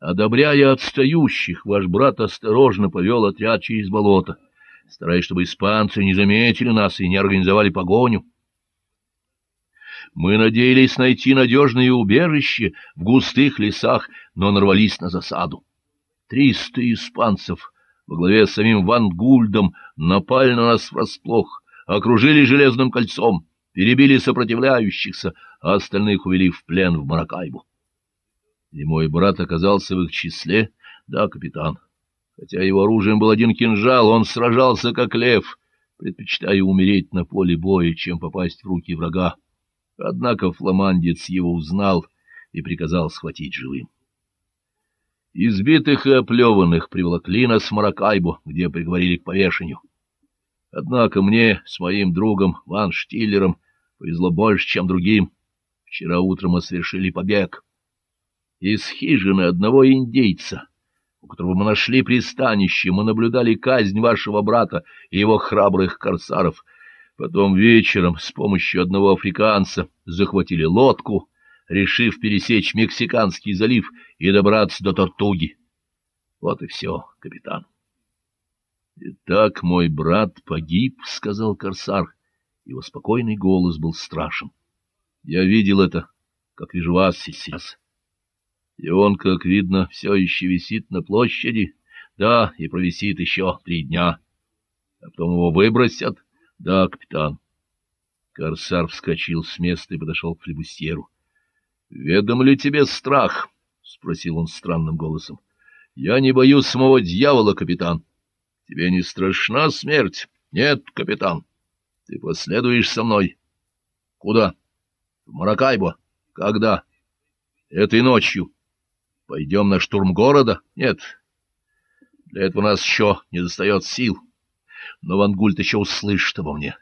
Одобряя отстающих, ваш брат осторожно повел отряд через болото, стараясь, чтобы испанцы не заметили нас и не организовали погоню. Мы надеялись найти надежное убежище в густых лесах, но нарвались на засаду. Триста испанцев во главе с самим Ван Гульдом напали на нас врасплох, окружили железным кольцом, перебили сопротивляющихся, а остальных увели в плен в Маракайбу. И мой брат оказался в их числе, да, капитан. Хотя его оружием был один кинжал, он сражался как лев, предпочитая умереть на поле боя, чем попасть в руки врага. Однако фламандец его узнал и приказал схватить живым. Избитых и оплеванных приволокли нас в Маракайбу, где приговорили к повешению. Однако мне с моим другом Ван Штиллером повезло больше, чем другим. Вчера утром мы совершили побег из хижины одного индейца, у которого мы нашли пристанище, мы наблюдали казнь вашего брата и его храбрых корсаров. Потом вечером с помощью одного африканца захватили лодку, решив пересечь Мексиканский залив и добраться до Тортуги. Вот и все, капитан. — Итак, мой брат погиб, — сказал корсар. Его спокойный голос был страшен. — Я видел это, как вижу вас сейчас. И он, как видно, все еще висит на площади. Да, и провисит еще три дня. А потом его выбросят. Да, капитан. Корсар вскочил с места и подошел к флебустьеру. — Ведом ли тебе страх? — спросил он странным голосом. — Я не боюсь самого дьявола, капитан. — Тебе не страшна смерть? — Нет, капитан. Ты последуешь со мной. — Куда? — В Маракайбо. — Когда? — Этой ночью. — Пойдем на штурм города? Нет. Для этого у нас еще не достает сил. Но Вангульт еще услышит обо мне.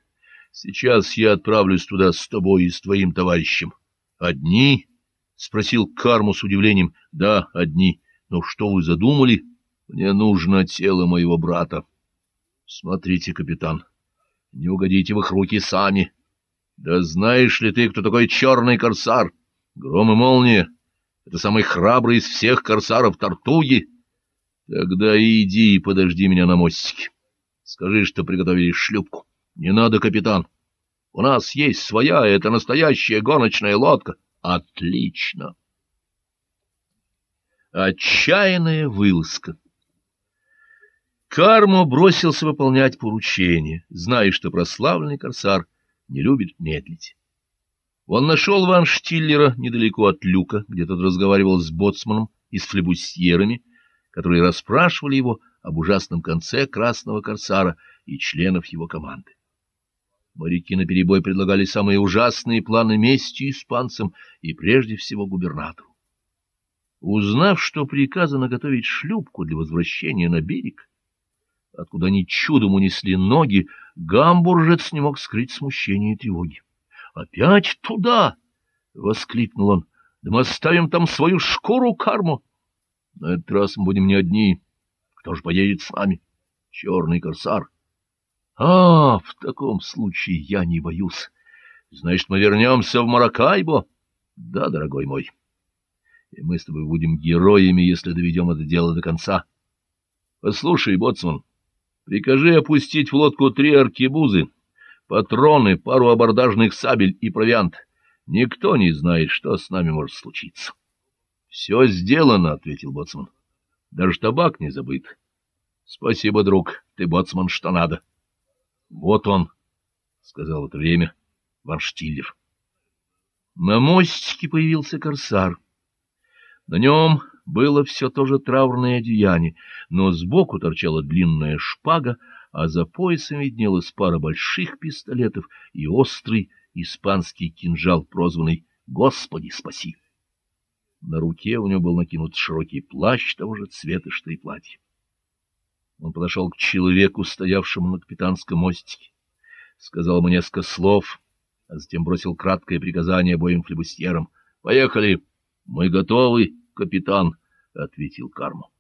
Сейчас я отправлюсь туда с тобой и с твоим товарищем. Одни? — спросил Карму с удивлением. — Да, одни. Но что вы задумали? Мне нужно тело моего брата. Смотрите, капитан, не угодите в их руки сами. Да знаешь ли ты, кто такой черный корсар? Гром и молния. Это самый храбрый из всех корсаров Тартуги. Тогда иди и подожди меня на мостике. Скажи, что приготовили шлюпку. Не надо, капитан. У нас есть своя, это настоящая гоночная лодка. Отлично. Отчаянная вылазка. Кармо бросился выполнять поручение, зная, что прославленный корсар не любит медлить. Он нашел Ван Штиллера недалеко от люка, где тот разговаривал с боцманом и с флебусьерами, которые расспрашивали его об ужасном конце красного корсара и членов его команды. Моряки наперебой предлагали самые ужасные планы мести испанцам и прежде всего губернатору. Узнав, что приказано готовить шлюпку для возвращения на берег, откуда они чудом унесли ноги, гамбуржец не мог скрыть смущение и тревоги. Опять туда! — воскликнул он. — Да мы оставим там свою шкуру карму. На этот раз мы будем не одни. Кто же поедет с нами? Черный корсар. А, в таком случае я не боюсь. Значит, мы вернемся в Маракайбо? Да, дорогой мой. И мы с тобой будем героями, если доведем это дело до конца. Послушай, боцман, прикажи опустить в лодку три аркебузы патроны, пару абордажных сабель и провиант. Никто не знает, что с нами может случиться. — Все сделано, — ответил боцман. — Даже табак не забыт. — Спасибо, друг, ты, боцман, что надо. — Вот он, — сказал это время Ван Штиллер. На мостике появился корсар. На нем было все то же траурное одеяние, но сбоку торчала длинная шпага, а за поясом виднелась пара больших пистолетов и острый испанский кинжал, прозванный «Господи, спаси!». На руке у него был накинут широкий плащ того же цвета, что и платье. Он подошел к человеку, стоявшему на капитанском мостике, сказал ему несколько слов, а затем бросил краткое приказание обоим флебустьерам. — Поехали! Мы готовы, капитан, — ответил Карму.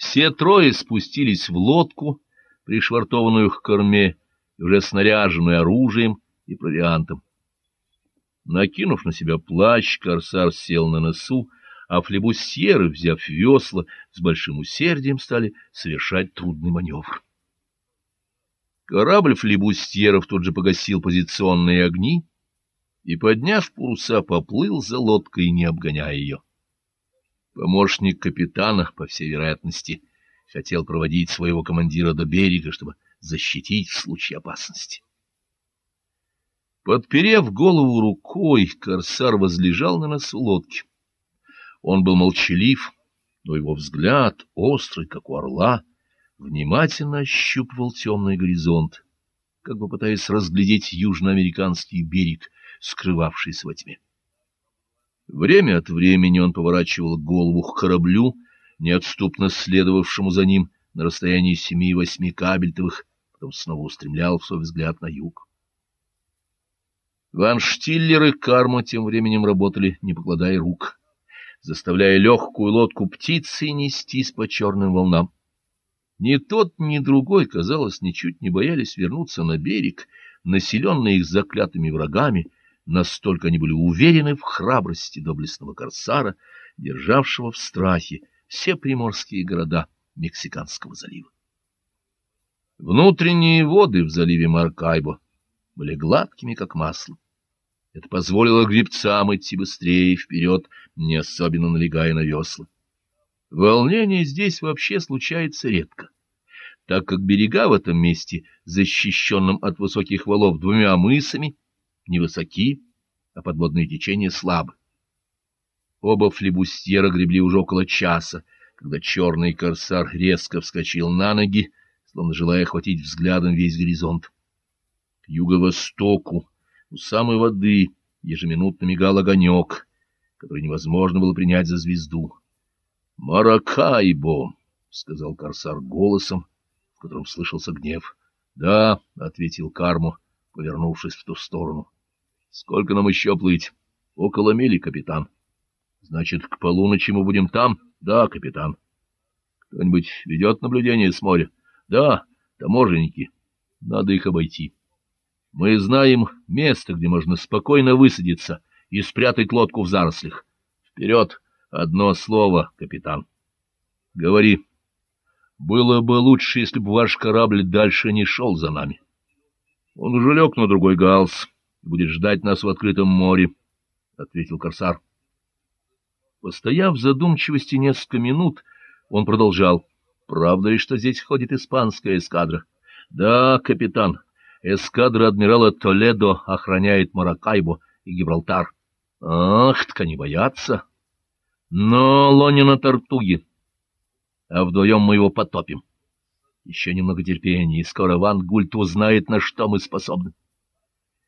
Все трое спустились в лодку, пришвартованную к корме, уже снаряженную оружием и провиантом. Накинув на себя плащ, корсар сел на носу, а флебустьеры, взяв весла, с большим усердием стали совершать трудный маневр. Корабль флебустьеров тут же погасил позиционные огни и, подняв паруса, поплыл за лодкой, не обгоняя ее. Помощник капитана, по всей вероятности, хотел проводить своего командира до берега, чтобы защитить в случае опасности. Подперев голову рукой, корсар возлежал на носу лодки. Он был молчалив, но его взгляд, острый, как у орла, внимательно ощупывал темный горизонт, как бы пытаясь разглядеть южноамериканский берег, скрывавшийся во тьме. Время от времени он поворачивал голову к кораблю, неотступно следовавшему за ним на расстоянии семи-восьми кабельтовых, потом снова устремлял свой взгляд на юг. Ван Штиллер и Карма тем временем работали, не покладая рук, заставляя легкую лодку птицы нестись по черным волнам. Ни тот, ни другой, казалось, ничуть не боялись вернуться на берег, населенный их заклятыми врагами, настолько они были уверены в храбрости доблестного корсара, державшего в страхе все приморские города Мексиканского залива. Внутренние воды в заливе Маркайбо были гладкими, как масло. Это позволило гребцам идти быстрее вперед, не особенно налегая на весла. Волнение здесь вообще случается редко, так как берега в этом месте, защищенном от высоких валов двумя мысами, невысоки, а подводные течения слабы. Оба флебустьера гребли уже около часа, когда черный корсар резко вскочил на ноги, словно желая охватить взглядом весь горизонт. К юго-востоку, у самой воды, ежеминутно мигал огонек, который невозможно было принять за звезду. «Маракайбо!» — сказал корсар голосом, в котором слышался гнев. «Да», — ответил Карму, повернувшись в ту сторону. «Сколько нам еще плыть?» «Около мили, капитан». «Значит, к полуночи мы будем там?» «Да, капитан». «Кто-нибудь ведет наблюдение с моря?» «Да, таможенники. Надо их обойти». «Мы знаем место, где можно спокойно высадиться и спрятать лодку в зарослях. Вперед! Одно слово, капитан». «Говори». «Было бы лучше, если бы ваш корабль дальше не шел за нами. Он уже лег на другой галс» и будет ждать нас в открытом море, — ответил корсар. Постояв в задумчивости несколько минут, он продолжал. — Правда ли, что здесь ходит испанская эскадра? — Да, капитан. Эскадра адмирала Толедо охраняет Маракайбо и Гибралтар. — Ах, так они боятся. Но Лонина Тартуги. А вдвоем мы его потопим. Еще немного терпения, и скоро Ван Гульт узнает, на что мы способны. —